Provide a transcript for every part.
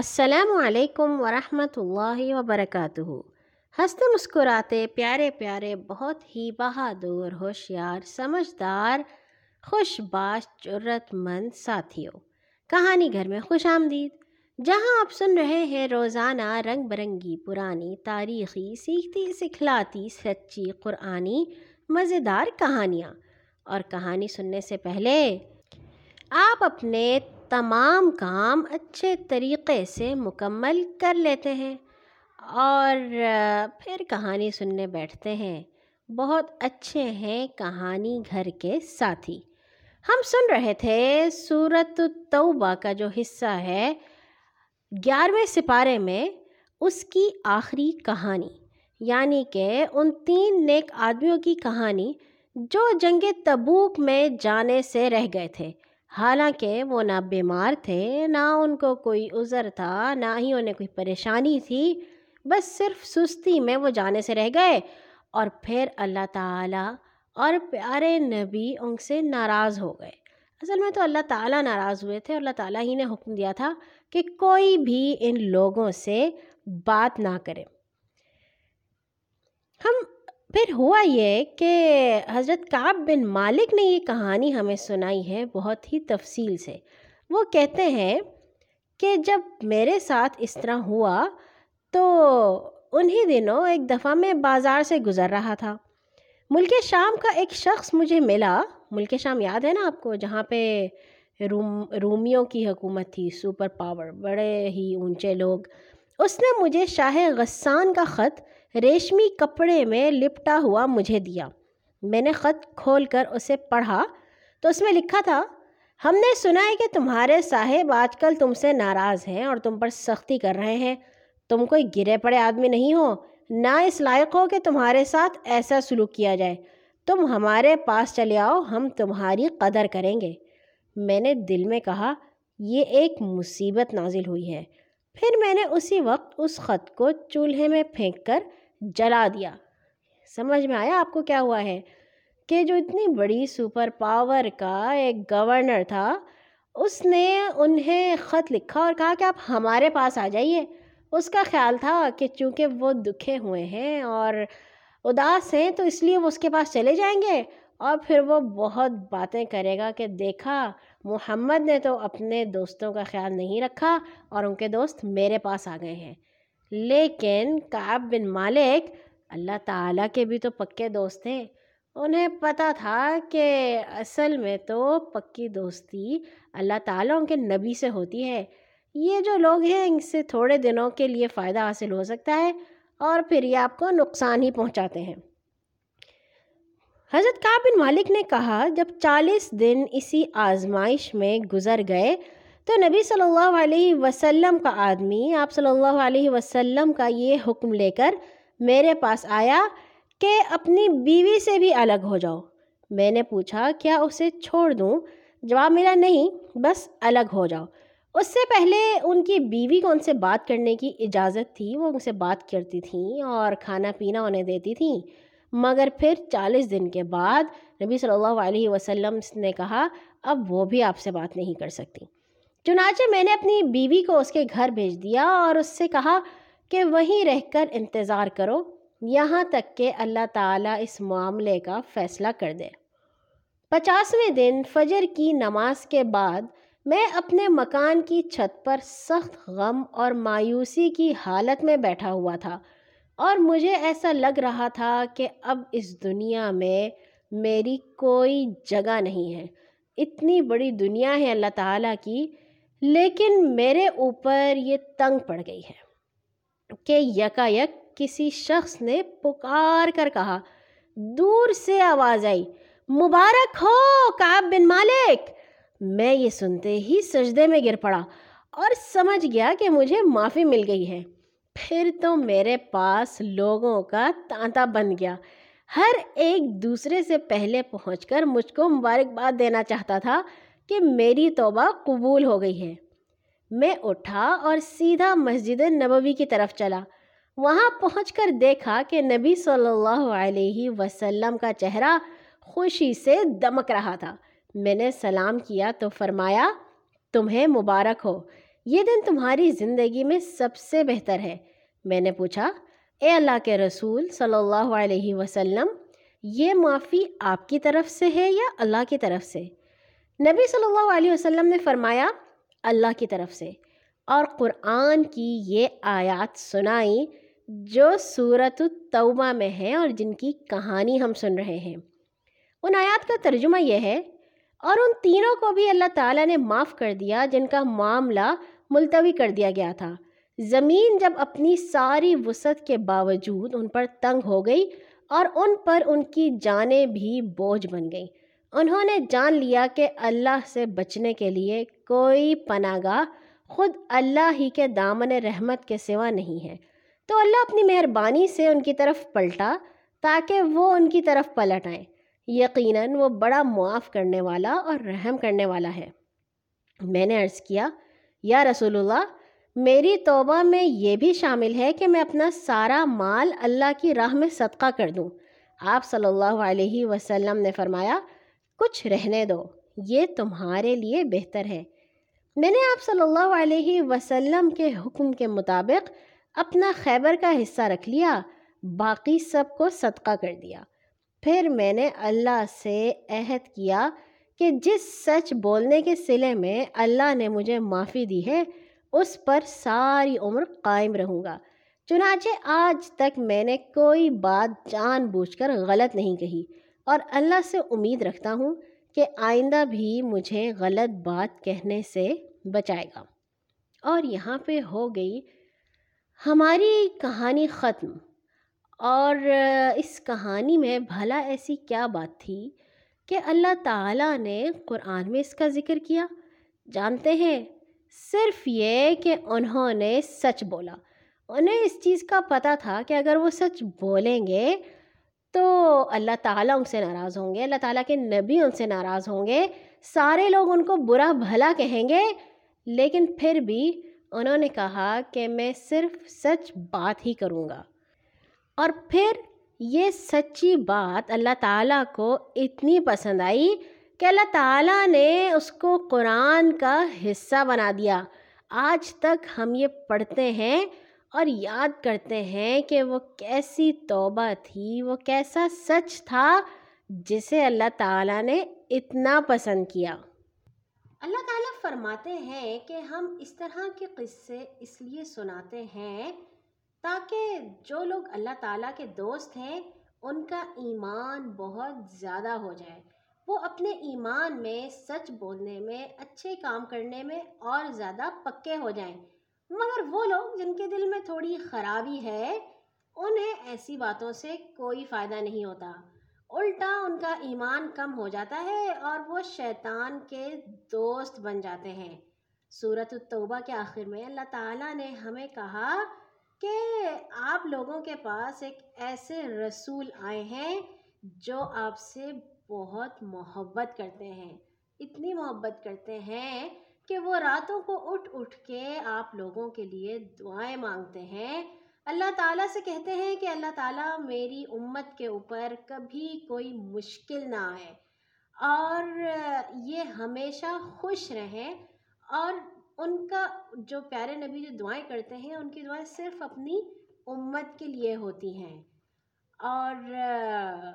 السلام علیکم ورحمۃ اللہ وبرکاتہ۔ ہنستے مسکراتے پیارے پیارے، بہت ہی بہادر، ہوشیار، سمجھدار، خوش باش جرت مند ساتھیوں۔ کہانی گھر میں خوش آمدید۔ جہاں آپ سن رہے ہیں، روزانہ رنگ برنگی، پرانی، تاریخی، سیکھتی، سکھلاتی، سچی، قرآنی، مزیدار کہانیاں۔ اور کہانی سننے سے پہلے، آپ اپنے تمام کام اچھے طریقے سے مکمل کر لیتے ہیں اور پھر کہانی سننے بیٹھتے ہیں۔ بہت اچھے ہیں کہانی گھر کے ساتھی۔ ہم سن رہے تھے صورت توبہ کا جو حصہ ہے گیارہویں سپارے میں اس کی آخری کہانی۔ یعنی کہ ان تین نیک آدمیوں کی کہانی جو جنگ تبوک میں جانے سے رہ گئے تھے۔ حالانکہ وہ نہ بیمار تھے، نہ ان کو کوئی عذر تھا، نہ ہی انہیں کوئی پریشانی تھی، بس صرف سستی میں وہ جانے سے رہ گئے۔ اور پھر اللہ تعالیٰ اور پیارے نبی ان سے ناراض ہو گئے۔ اصل میں تو اللہ تعالیٰ ناراض ہوئے تھے، اللہ تعالیٰ ہی نے حکم دیا تھا کہ کوئی بھی ان لوگوں سے بات نہ کرے۔ ہم پھر ہوا یہ کہ حضرت کعب بن مالک نے یہ کہانی ہمیں سنائی ہے بہت ہی تفصیل سے۔ وہ کہتے ہیں کہ جب میرے ساتھ اس طرح ہوا تو انہی دنوں ایک دفعہ میں بازار سے گزر رہا تھا۔ ملک شام کا ایک شخص مجھے ملا۔ ملک شام یاد ہے نا آپ کو؟ جہاں پہ روم، رومیوں کی حکومت تھی سپر پاور، بڑے ہی اونچے لوگ۔ اس نے مجھے شاہ غسان کا خط ریشمی کپڑے میں لپٹا ہوا مجھے دیا۔ میں نے خط کھول کر اسے پڑھا تو اس میں لکھا تھا، ہم نے سنا ہے کہ تمہارے صاحب آج کل تم سے ناراض ہیں اور تم پر سختی کر رہے ہیں۔ تم کوئی گرے پڑے آدمی نہیں ہو، نہ اس لائق ہو کہ تمہارے ساتھ ایسا سلوک کیا جائے۔ تم ہمارے پاس چلے آؤ، ہم تمہاری قدر کریں گے۔ میں نے دل میں کہا، یہ ایک مصیبت نازل ہوئی ہے۔ پھر میں نے اسی وقت اس خط کو چولہے میں پھینک کر جلا دیا۔ سمجھ میں آیا آپ کو کیا ہوا ہے؟ کہ جو اتنی بڑی سپر پاور کا ایک گورنر تھا، اس نے انہیں خط لکھا اور کہا کہ آپ ہمارے پاس آ جائیے۔ اس کا خیال تھا کہ چونکہ وہ دکھے ہوئے ہیں اور اداس ہیں، تو اس لیے وہ اس کے پاس چلے جائیں گے۔ اور پھر وہ بہت باتیں کرے گا کہ دیکھا، محمد نے تو اپنے دوستوں کا خیال نہیں رکھا اور ان کے دوست میرے پاس آ گئے ہیں۔ لیکن کعب بن مالک اللہ تعالیٰ کے بھی تو پکے دوست ہیں۔ انہیں پتہ تھا کہ اصل میں تو پکی دوستی اللہ تعالیٰ ان کے نبی سے ہوتی ہے۔ یہ جو لوگ ہیں، ان سے تھوڑے دنوں کے لیے فائدہ حاصل ہو سکتا ہے اور پھر یہ آپ کو نقصان ہی پہنچاتے ہیں۔ حضرت کعب بن مالک نے کہا، جب چالیس دن اسی آزمائش میں گزر گئے تو نبی صلی اللہ علیہ وسلم کا آدمی، آپ صلی اللہ علیہ وسلم کا یہ حکم لے کر میرے پاس آیا کہ اپنی بیوی سے بھی الگ ہو جاؤ۔ میں نے پوچھا، کیا اسے چھوڑ دوں؟ جواب میرا نہیں، بس الگ ہو جاؤ۔ اس سے پہلے ان کی بیوی کو ان سے بات کرنے کی اجازت تھی، وہ ان سے بات کرتی تھیں اور کھانا پینا انہیں دیتی تھیں۔ مگر پھر چالیس دن کے بعد نبی صلی اللہ علیہ وسلم نے کہا، اب وہ بھی آپ سے بات نہیں کر سکتی۔ چنانچہ میں نے اپنی بیوی کو اس کے گھر بھیج دیا اور اس سے کہا کہ وہیں رہ کر انتظار کرو، یہاں تک کہ اللہ تعالیٰ اس معاملے کا فیصلہ کر دے۔ پچاسویں دن فجر کی نماز کے بعد میں اپنے مکان کی چھت پر سخت غم اور مایوسی کی حالت میں بیٹھا ہوا تھا اور مجھے ایسا لگ رہا تھا کہ اب اس دنیا میں میری کوئی جگہ نہیں ہے۔ اتنی بڑی دنیا ہے اللہ تعالیٰ کی لیکن میرے اوپر یہ تنگ پڑ گئی ہے کہ یکا یک کسی شخص نے پکار کر کہا، دور سے آواز آئی، مبارک ہو کعب بن مالک۔ میں یہ سنتے ہی سجدے میں گر پڑا اور سمجھ گیا کہ مجھے معافی مل گئی ہے۔ پھر تو میرے پاس لوگوں کا تانتا بن گیا۔ ہر ایک دوسرے سے پہلے پہنچ کر مجھ کو مبارکباد دینا چاہتا تھا۔ کہ میری توبہ قبول ہو گئی ہے۔ میں اٹھا اور سیدھا مسجد نبوی کی طرف چلا۔ وہاں پہنچ کر دیکھا کہ نبی صلی اللہ علیہ وسلم کا چہرہ خوشی سے دمک رہا تھا۔ میں نے سلام کیا تو فرمایا، تمہیں مبارک ہو۔ یہ دن تمہاری زندگی میں سب سے بہتر ہے۔ میں نے پوچھا، اے اللہ کے رسول صلی اللہ علیہ وسلم، یہ معافی آپ کی طرف سے ہے یا اللہ کی طرف سے؟ نبی صلی اللہ علیہ وسلم نے فرمایا، اللہ کی طرف سے۔ اور قرآن کی یہ آیات سنائی جو صورت التوبہ میں ہے اور جن کی کہانی ہم سن رہے ہیں۔ ان آیات کا ترجمہ یہ ہے، اور ان تینوں کو بھی اللہ تعالیٰ نے معاف کر دیا، جن کا معاملہ ملتوی کر دیا گیا تھا۔ زمین جب اپنی ساری وسعت کے باوجود ان پر تنگ ہو گئی اور ان پر ان کی جانیں بھی بوجھ بن گئیں۔ انہوں نے جان لیا کہ اللہ سے بچنے کے لیے کوئی پناہ گاہ خود اللہ ہی کے دامن رحمت کے سوا نہیں ہے۔ تو اللہ اپنی مہربانی سے ان کی طرف پلٹا تاکہ وہ ان کی طرف پلٹ آئیں۔ یقیناً وہ بڑا معاف کرنے والا اور رحم کرنے والا ہے۔ میں نے عرض کیا، یا رسول اللہ، میری توبہ میں یہ بھی شامل ہے کہ میں اپنا سارا مال اللہ کی راہ میں صدقہ کر دوں۔ آپ صلی اللہ علیہ وسلم نے فرمایا کچھ رہنے دو، یہ تمہارے لیے بہتر ہے۔ میں نے آپ صلی اللہ علیہ وسلم کے حکم کے مطابق اپنا خیبر کا حصہ رکھ لیا، باقی سب کو صدقہ کر دیا۔ پھر میں نے اللہ سے عہد کیا کہ جس سچ بولنے کے سلے میں اللہ نے مجھے معافی دی ہے، اس پر ساری عمر قائم رہوں گا۔ چنانچہ آج تک میں نے کوئی بات جان بوجھ کر غلط نہیں کہی۔ اور اللہ سے امید رکھتا ہوں کہ آئندہ بھی مجھے غلط بات کہنے سے بچائے گا۔ اور یہاں پہ ہو گئی ہماری کہانی ختم۔ اور اس کہانی میں بھلا ایسی کیا بات تھی کہ اللہ تعالیٰ نے قرآن میں اس کا ذکر کیا؟ جانتے ہیں، صرف یہ کہ انہوں نے سچ بولا۔ انہیں اس چیز کا پتہ تھا کہ اگر وہ سچ بولیں گے تو اللہ تعالیٰ ان سے ناراض ہوں گے، اللہ تعالیٰ کے نبی ان سے ناراض ہوں گے۔ سارے لوگ ان کو برا بھلا کہیں گے، لیکن پھر بھی انہوں نے کہا کہ میں صرف سچ بات ہی کروں گا۔ اور پھر یہ سچی بات اللہ تعالیٰ کو اتنی پسند آئی کہ اللہ تعالیٰ نے اس کو قرآن کا حصہ بنا دیا۔ آج تک ہم یہ پڑھتے ہیں اور یاد کرتے ہیں کہ وہ کیسی توبہ تھی، وہ کیسا سچ تھا جسے اللہ تعالیٰ نے اتنا پسند کیا۔ اللہ تعالیٰ فرماتے ہیں کہ ہم اس طرح کے قصے اس لیے سناتے ہیں تاکہ جو لوگ اللہ تعالیٰ کے دوست ہیں، ان کا ایمان بہت زیادہ ہو جائے۔ وہ اپنے ایمان میں سچ بولنے میں، اچھے کام کرنے میں اور زیادہ پکے ہو جائیں۔ مگر وہ لوگ جن کے دل میں تھوڑی خرابی ہے، انہیں ایسی باتوں سے کوئی فائدہ نہیں ہوتا۔ الٹا ان کا ایمان کم ہو جاتا ہے اور وہ شیطان کے دوست بن جاتے ہیں۔ صورت التوبہ کے آخر میں اللہ تعالیٰ نے ہمیں کہا کہ آپ لوگوں کے پاس ایک ایسے رسول آئے ہیں جو آپ سے بہت محبت کرتے ہیں۔ اتنی محبت کرتے ہیں کہ وہ راتوں کو اٹھ اٹھ کے آپ لوگوں کے لیے دعائیں مانگتے ہیں۔ اللہ تعالیٰ سے کہتے ہیں کہ اللہ تعالیٰ میری امت کے اوپر کبھی کوئی مشکل نہ آئے اور یہ ہمیشہ خوش رہیں اور ان کا جو پیارے نبی جو دعائیں کرتے ہیں، ان کی دعائیں صرف اپنی امت کے لیے ہوتی ہیں۔ اور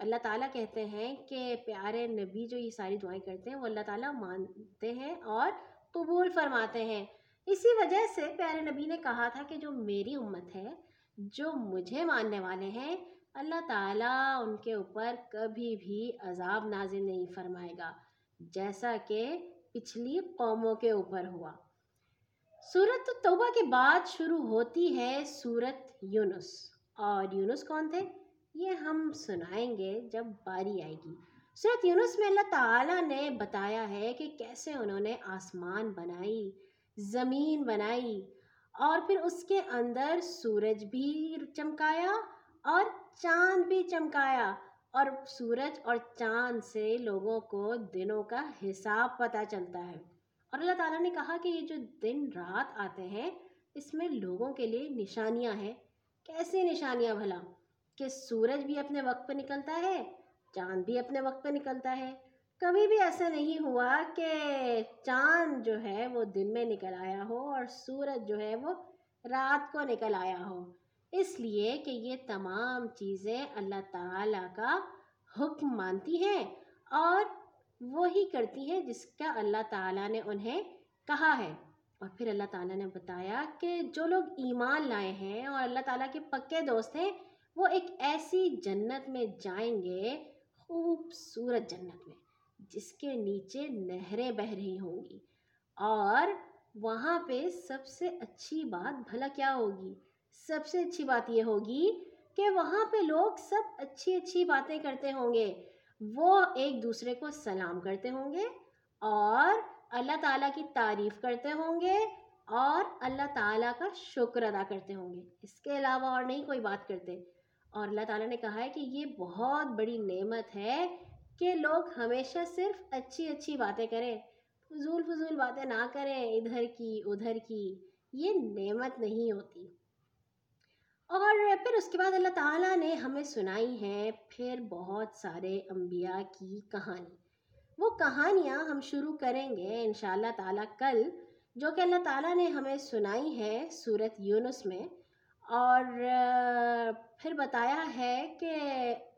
اللہ تعالیٰ کہتے ہیں کہ پیارے نبی جو یہ ساری دعائیں کرتے ہیں، وہ اللہ تعالیٰ مانتے ہیں اور قبول فرماتے ہیں۔ اسی وجہ سے پیارے نبی نے کہا تھا کہ جو میری امت ہے، جو مجھے ماننے والے ہیں، اللہ تعالیٰ ان کے اوپر کبھی بھی عذاب نازل نہیں فرمائے گا، جیسا کہ پچھلی قوموں کے اوپر ہوا۔ صورت توبہ کے بعد شروع ہوتی ہے صورت یونس۔ اور یونس کون تھے؟ یہ ہم سنائیں گے جب باری آئے گی۔ صورت یونس میں اللہ تعالیٰ نے بتایا ہے کہ کیسے انہوں نے آسمان بنائی، زمین بنائی اور پھر اس کے اندر سورج بھی چمکایا اور چاند بھی چمکایا اور سورج اور چاند سے لوگوں کو دنوں کا حساب پتہ چلتا ہے۔ اور اللہ تعالیٰ نے کہا کہ یہ جو دن رات آتے ہیں، اس میں لوگوں کے لیے نشانیاں ہیں۔ کیسی نشانیاں بھلا؟ کہ سورج بھی اپنے وقت پہ نکلتا ہے چاند بھی اپنے وقت پہ نکلتا ہے۔ کبھی بھی ایسا نہیں ہوا کہ چاند جو ہے وہ دن میں نکل آیا ہو اور سورج جو ہے وہ رات کو نکل آیا ہو۔ اس لیے کہ یہ تمام چیزیں اللہ تعالیٰ کا حکم مانتی ہیں اور وہی کرتی ہیں جس کا اللہ تعالیٰ نے انہیں کہا ہے۔ اور پھر اللہ تعالیٰ نے بتایا کہ جو لوگ ایمان لائے ہیں اور اللہ تعالیٰ کے پکے دوست ہیں، وہ ایک ایسی جنت میں جائیں گے خوبصورت جنت میں، جس کے نیچے نہریں بہہ رہی ہوں گی۔ اور وہاں پہ سب سے اچھی بات بھلا کیا ہوگی؟ سب سے اچھی بات یہ ہوگی کہ وہاں پہ لوگ سب اچھی اچھی باتیں کرتے ہوں گے۔ وہ ایک دوسرے کو سلام کرتے ہوں گے اور اللہ تعالیٰ کی تعریف کرتے ہوں گے اور اللہ تعالیٰ کا شکر ادا کرتے ہوں گے۔ اس کے علاوہ اور نہیں، کوئی بات کرتے۔ اور اللہ تعالیٰ نے کہا ہے کہ یہ بہت بڑی نعمت ہے کہ لوگ ہمیشہ صرف اچھی اچھی باتیں کریں، فضول فضول باتیں نہ کریں، ادھر کی ادھر کی، یہ نعمت نہیں ہوتی۔ اور پھر اس کے بعد اللہ تعالیٰ نے ہمیں سنائی ہے پھر بہت سارے انبیاء کی کہانی۔ وہ کہانیاں ہم شروع کریں گے ان شاء اللہ تعالیٰ کل، جو کہ اللہ تعالیٰ نے ہمیں سنائی ہے صورت یونس میں۔ اور پھر بتایا ہے کہ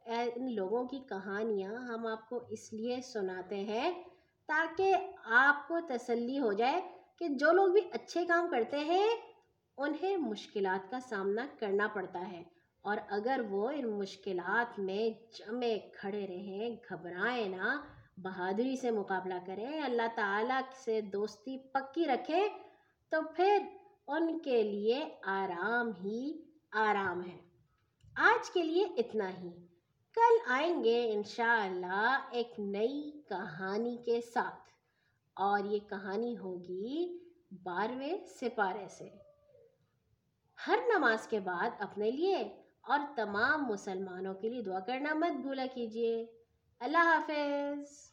ان لوگوں کی کہانیاں ہم آپ کو اس لیے سناتے ہیں تاکہ آپ کو تسلی ہو جائے کہ جو لوگ بھی اچھے کام کرتے ہیں، انہیں مشکلات کا سامنا کرنا پڑتا ہے۔ اور اگر وہ ان مشکلات میں جمے کھڑے رہیں، گھبرائیں نہ، بہادری سے مقابلہ کریں، اللہ تعالیٰ سے دوستی پکی رکھیں، تو پھر ان کے لیے آرام ہی آرام ہے۔ آج کے لیے اتنا ہی۔ کل آئیں گے انشاءاللہ ایک نئی کہانی کے ساتھ۔ اور یہ کہانی ہوگی بارہویں سپارے سے۔ ہر نماز کے بعد اپنے لیے اور تمام مسلمانوں کے لیے دعا کرنا مت بھولا کیجیے۔ اللہ حافظ۔